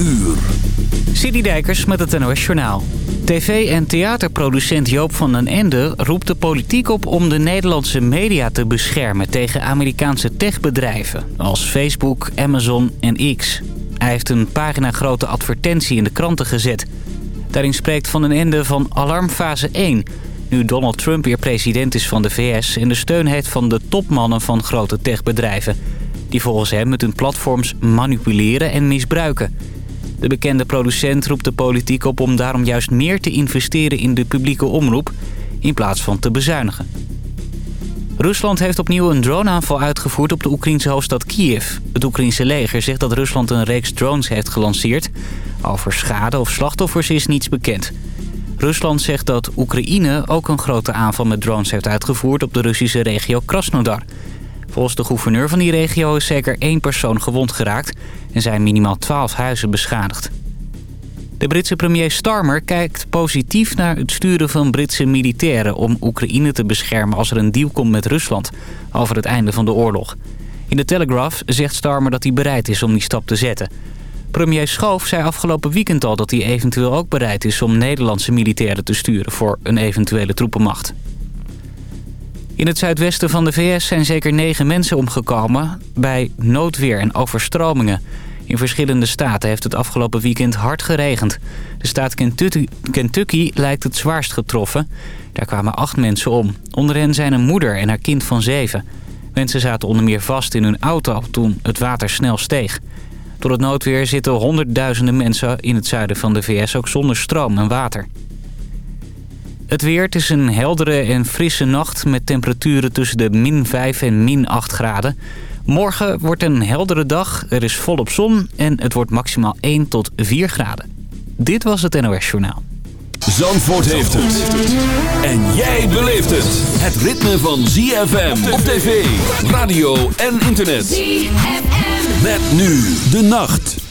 uur. Dijkers met het NOS Journaal. TV- en theaterproducent Joop van den Ende roept de politiek op om de Nederlandse media te beschermen tegen Amerikaanse techbedrijven als Facebook, Amazon en X. Hij heeft een pagina-grote advertentie in de kranten gezet. Daarin spreekt van den Ende van alarmfase 1, nu Donald Trump weer president is van de VS en de steun heeft van de topmannen van grote techbedrijven, die volgens hem met hun platforms manipuleren en misbruiken. De bekende producent roept de politiek op om daarom juist meer te investeren in de publieke omroep... in plaats van te bezuinigen. Rusland heeft opnieuw een droneaanval uitgevoerd op de Oekraïnse hoofdstad Kiev. Het Oekraïnse leger zegt dat Rusland een reeks drones heeft gelanceerd. Over schade of slachtoffers is niets bekend. Rusland zegt dat Oekraïne ook een grote aanval met drones heeft uitgevoerd... op de Russische regio Krasnodar... Volgens de gouverneur van die regio is zeker één persoon gewond geraakt... en zijn minimaal twaalf huizen beschadigd. De Britse premier Starmer kijkt positief naar het sturen van Britse militairen... om Oekraïne te beschermen als er een deal komt met Rusland over het einde van de oorlog. In de Telegraph zegt Starmer dat hij bereid is om die stap te zetten. Premier Schoof zei afgelopen weekend al dat hij eventueel ook bereid is... om Nederlandse militairen te sturen voor een eventuele troepenmacht. In het zuidwesten van de VS zijn zeker negen mensen omgekomen bij noodweer en overstromingen. In verschillende staten heeft het afgelopen weekend hard geregend. De staat Kentucky lijkt het zwaarst getroffen. Daar kwamen acht mensen om. Onder hen zijn een moeder en haar kind van zeven. Mensen zaten onder meer vast in hun auto toen het water snel steeg. Door het noodweer zitten honderdduizenden mensen in het zuiden van de VS ook zonder stroom en water. Het weer, het is een heldere en frisse nacht met temperaturen tussen de min 5 en min 8 graden. Morgen wordt een heldere dag, er is volop zon en het wordt maximaal 1 tot 4 graden. Dit was het NOS Journaal. Zandvoort heeft het. En jij beleeft het. Het ritme van ZFM op tv, radio en internet. ZFM. Met nu de nacht.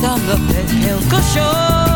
Quelque chose.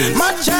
My child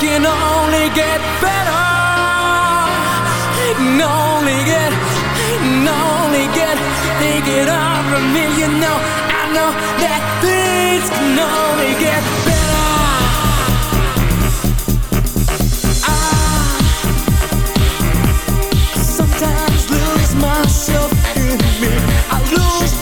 can only get better. It can only get, it can only get, it on from me. You know, I know that things can only get better. I sometimes lose myself in me. I lose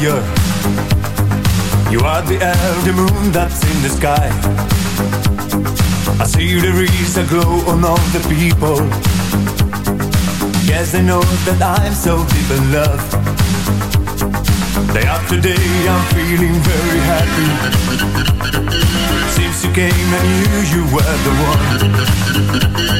You are the the moon that's in the sky. I see the rays that glow on all the people. Yes, they know that I'm so deep in love. Day after day, I'm feeling very happy. Since you came, I knew you were the one.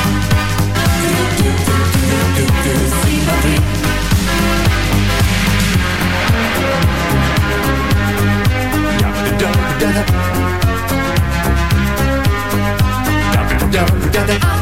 da da da da da da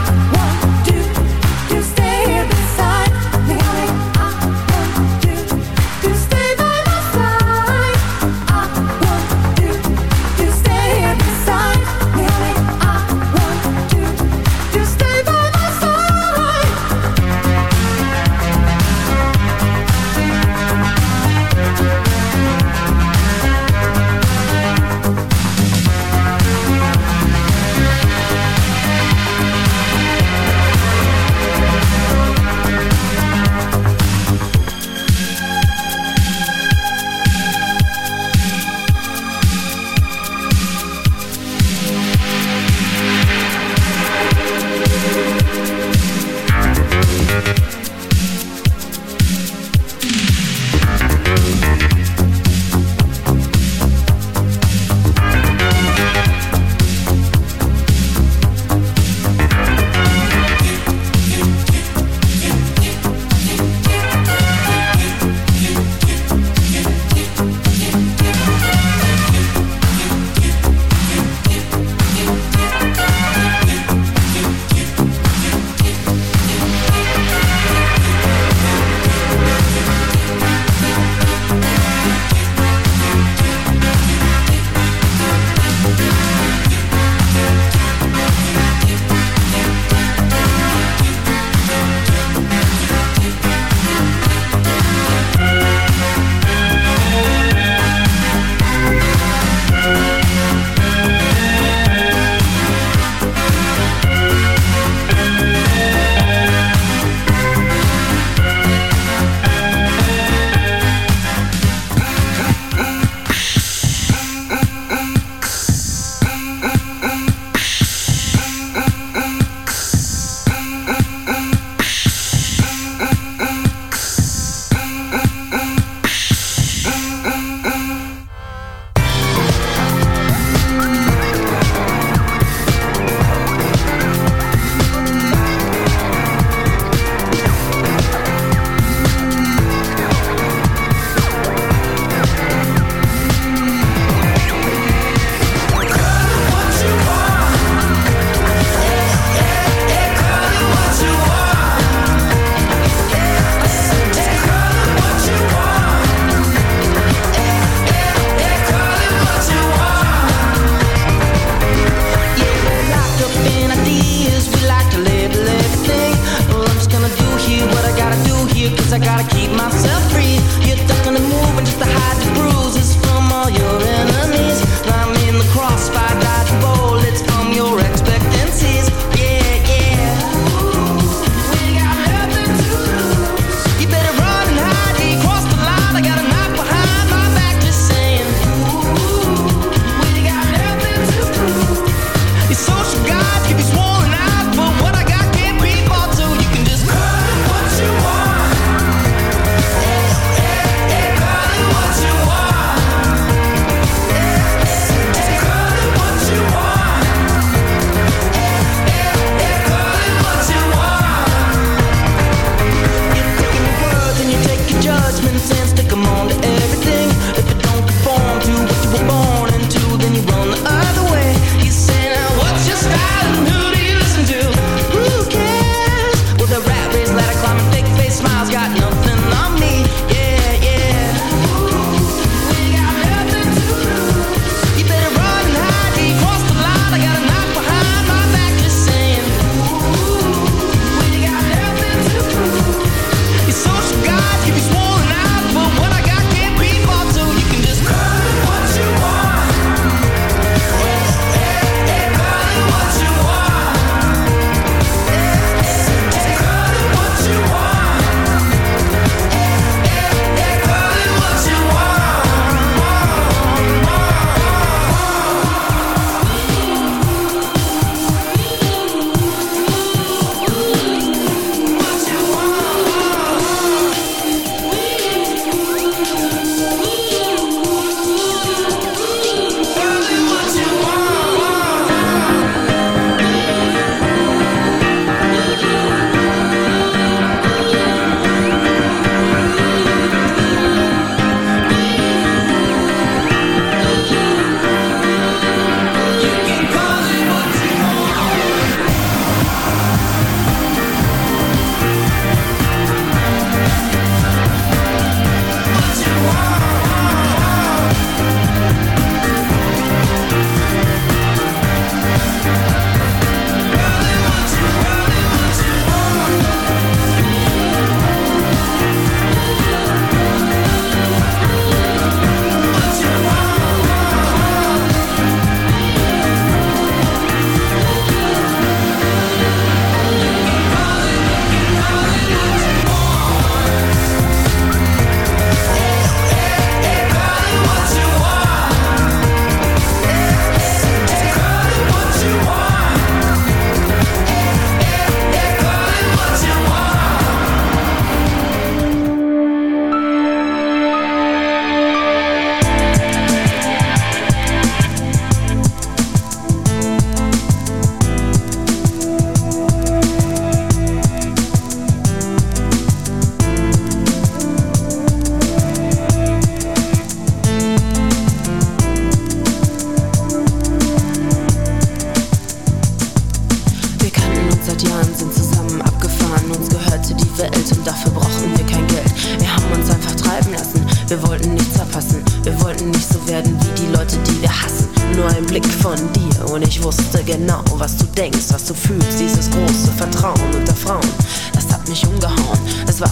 genau, was du denkst, was du fühlst, dieses große Vertrauen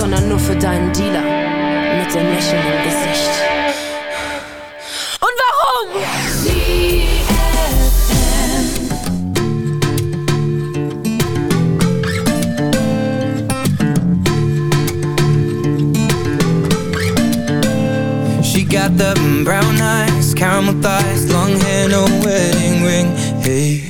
Sondern nur für deinen Dealer mit dem Lächeln im Gesicht. Und warum? She got the brown eyes, caramel thighs, long hair, no wedding ring. Hey,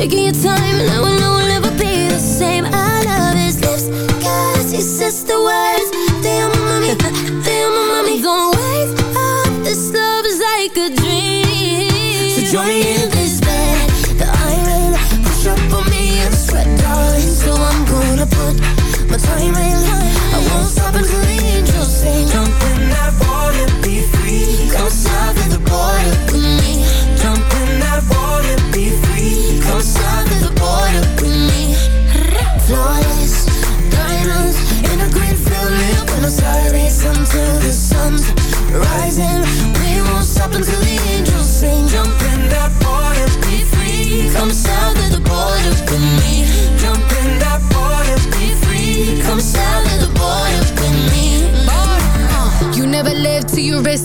taking your time, and I will